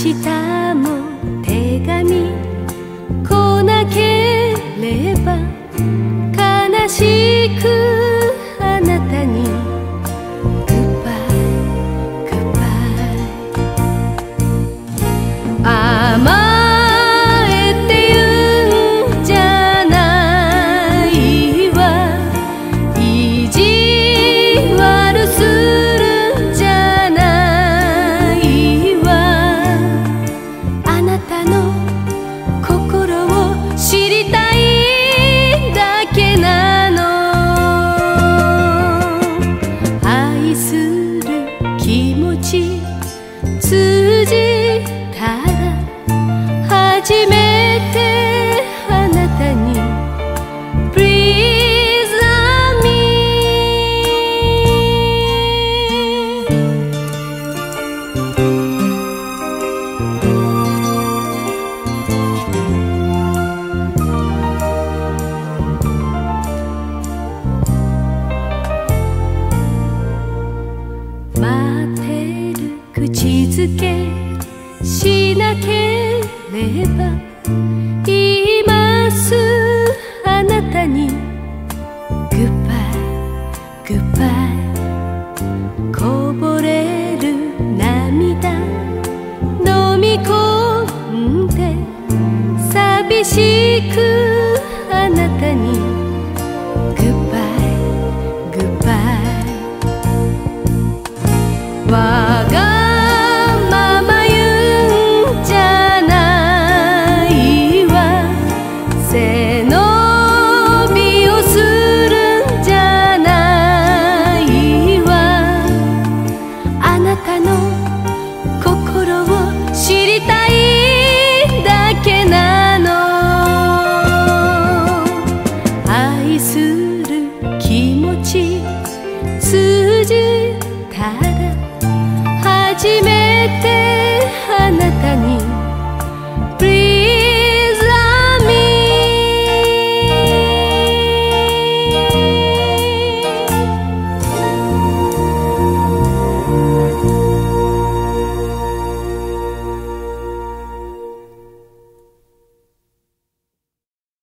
した初めてあなたに Please love me. 待ってる口づけしなければしく10初めてあなたに